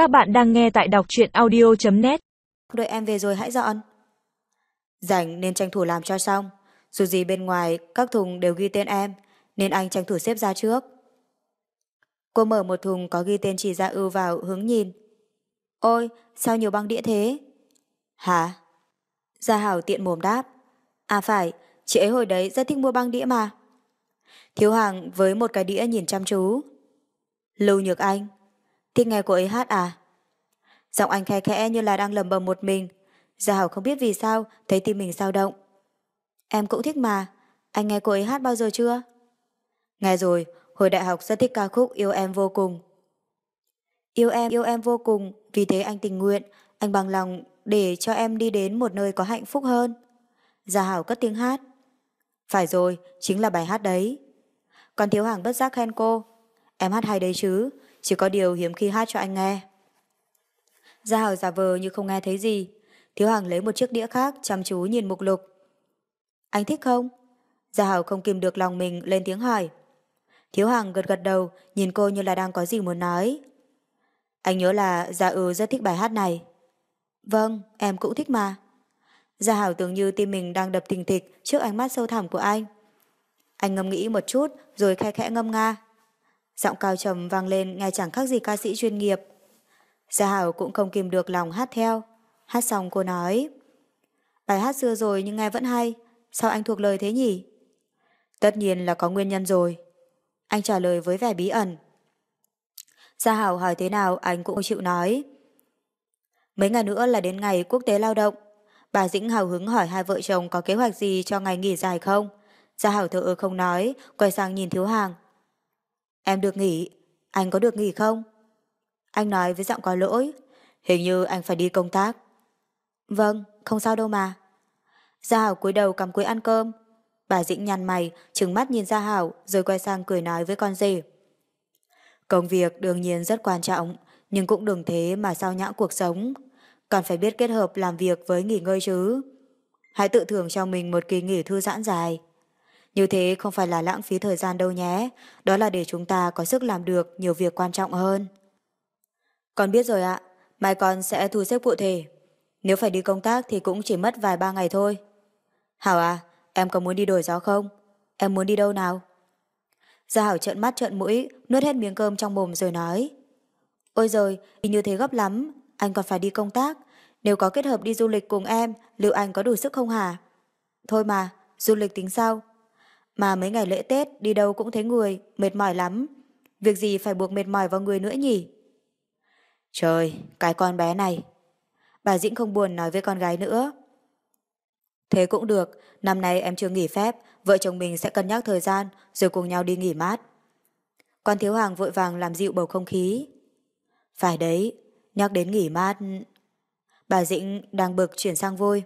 Các bạn đang nghe tại đọc truyện audio.net Đợi em về rồi hãy dọn. Rảnh nên tranh thủ làm cho xong. Dù gì bên ngoài các thùng đều ghi tên em, nên anh tranh thủ xếp ra trước. Cô mở một thùng có ghi tên chỉ ra ưu vào hướng nhìn. Ôi, sao nhiều băng đĩa thế? Hả? Gia Hảo tiện mồm đáp. À phải, chị ấy hồi đấy rất thích mua băng đĩa mà. Thiếu hàng với một cái đĩa nhìn chăm chú. Lưu Nhược Anh, thích nghe cô ấy hát à? Giọng anh khe khẽ như là đang lầm bầm một mình. Gia Hảo không biết vì sao, thấy tim mình sao động. Em cũng thích mà, anh nghe cô ấy hát bao giờ chưa? Nghe rồi, hồi đại học rất thích ca khúc Yêu Em Vô Cùng. Yêu em, yêu em vô cùng, vì thế anh tình nguyện, anh bằng lòng để cho em đi đến một nơi có hạnh phúc hơn. Gia Hảo cất tiếng hát. Phải rồi, chính là bài hát đấy. Còn Thiếu Hàng bất giác khen cô. Em hát hay đấy chứ, chỉ có điều hiếm khi hát cho anh nghe. Gia Hảo giả vờ như không nghe thấy gì. Thiếu Hàng lấy một chiếc đĩa khác chăm chú nhìn mục lục. Anh thích không? Gia Hảo không kìm được lòng mình lên tiếng hỏi. Thiếu Hàng gật gật đầu, nhìn cô như là đang có gì muốn nói. Anh nhớ là Gia ừ rất thích bài hát này. Vâng, em cũng thích mà. Gia Hảo tưởng như tim mình đang đập thình thịch trước ánh mắt sâu thẳm của anh. Anh ngâm nghĩ một chút rồi khe khẽ ngâm nga. Giọng cao trầm vang lên nghe chẳng khác gì ca sĩ chuyên nghiệp. Gia Hảo cũng không kìm được lòng hát theo. Hát xong cô nói. Bài hát xưa rồi nhưng nghe vẫn hay. Sao anh thuộc lời thế nhỉ? Tất nhiên là có nguyên nhân rồi. Anh trả lời với vẻ bí ẩn. Gia Hảo hỏi thế nào anh cũng chịu nói. Mấy ngày nữa là đến ngày quốc tế lao động. Bà Dĩnh hào hứng hỏi hai vợ chồng có kế hoạch gì cho ngày nghỉ dài không? Gia Hảo thở không nói, quay sang nhìn thiếu hàng. Em được nghỉ, anh có được nghỉ không? Anh nói với giọng có lỗi, hình như anh phải đi công tác. Vâng, không sao đâu mà. Gia Hảo cúi đầu cầm cuối ăn cơm. Bà Dĩnh nhăn mày, trừng mắt nhìn Gia Hảo rồi quay sang cười nói với con rể. Công việc đương nhiên rất quan trọng, nhưng cũng đừng thế mà sao nhãng cuộc sống. Còn phải biết kết hợp làm việc với nghỉ ngơi chứ. Hãy tự thưởng cho mình một kỳ nghỉ thư giãn dài. Như thế không phải là lãng phí thời gian đâu nhé, đó là để chúng ta có sức làm được nhiều việc quan trọng hơn. Con biết rồi ạ, mai con sẽ thu xếp cụ thể. Nếu phải đi công tác thì cũng chỉ mất vài ba ngày thôi. Hảo à, em có muốn đi đổi gió không? Em muốn đi đâu nào? Gia Hảo trợn mắt trợn mũi, nuốt hết miếng cơm trong mồm rồi nói. Ôi rồi, đi như thế gấp lắm, anh còn phải đi công tác. Nếu có kết hợp đi du lịch cùng em, liệu anh có đủ sức không hả? Thôi mà, du lịch tính sau. Mà mấy ngày lễ Tết đi đâu cũng thấy người, mệt mỏi lắm. Việc gì phải buộc mệt mỏi vào người nữa nhỉ? Trời, cái con bé này. Bà Dĩnh không buồn nói với con gái nữa. Thế cũng được, năm nay em chưa nghỉ phép, vợ chồng mình sẽ cân nhắc thời gian rồi cùng nhau đi nghỉ mát. Con thiếu hàng vội vàng làm dịu bầu không khí. Phải đấy, nhắc đến nghỉ mát. Bà Dĩnh đang bực chuyển sang vui.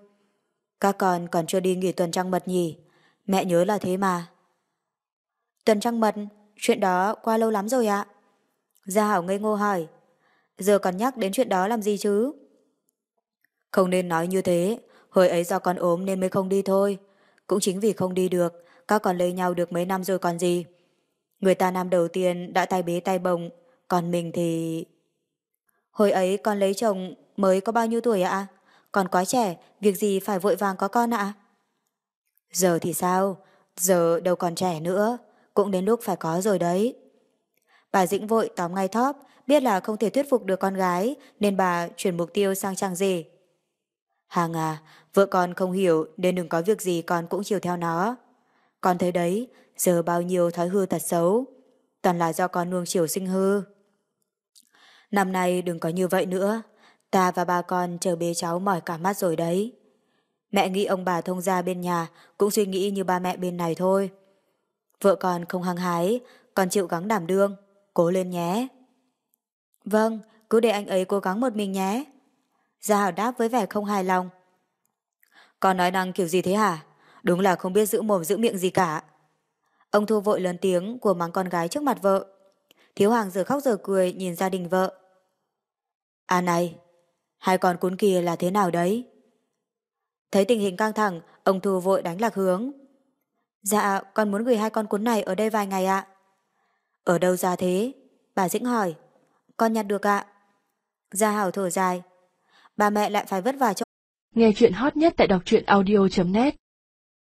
Các con còn chưa đi nghỉ tuần trăng mật nhỉ? Mẹ nhớ là thế mà. Tuần trăng mật, chuyện đó qua lâu lắm rồi ạ. Gia Hảo ngây ngô hỏi. Giờ còn nhắc đến chuyện đó làm gì chứ? Không nên nói như thế, hồi ấy do con ốm nên mới không đi thôi. Cũng chính vì không đi được, các con lấy nhau được mấy năm rồi còn gì. Người ta năm đầu tiên đã tay bế tay bồng, còn mình thì... Hồi ấy con lấy chồng mới có bao nhiêu tuổi ạ? Còn quá trẻ, việc gì phải vội vàng có con ạ? Giờ thì sao? Giờ đâu còn trẻ nữa, cũng đến lúc phải có rồi đấy. Bà Dĩnh vội tóm ngay thóp, biết là không thể thuyết phục được con gái, nên bà chuyển mục tiêu sang chàng gì. Hàng à, vợ con không hiểu nên đừng có việc gì con cũng chiều theo nó. Con thấy đấy, giờ bao nhiêu thói hư thật xấu, toàn là do con nuông chiều sinh hư. Năm nay đừng có như vậy nữa, ta và ba con chờ bế cháu mỏi cả mắt rồi đấy. Mẹ nghĩ ông bà thông gia bên nhà cũng suy nghĩ như ba mẹ bên này thôi. Vợ con không hăng hái, còn chịu gắng đảm đương, cố lên nhé. Vâng, cứ để anh ấy cố gắng một mình nhé. Gia Hảo đáp với vẻ không hài lòng. Con nói năng kiểu gì thế hả? Đúng là không biết giữ mồm giữ miệng gì cả. Ông Thu vội lớn tiếng của mắng con gái trước mặt vợ. Thiếu hàng giờ khóc giờ cười nhìn gia đình vợ. À này, hai con cún kia là thế nào đấy? Thấy tình hình căng thẳng, ông Thu vội đánh lạc hướng. Dạ, con muốn gửi hai con cuốn này ở đây vài ngày ạ. Ở đâu ra thế? Bà Dĩnh hỏi. Con nhặt được ạ. Gia Hảo thở dài. bà mẹ lại phải vất vả cho Nghe chuyện hot nhất tại đọc truyện audio.net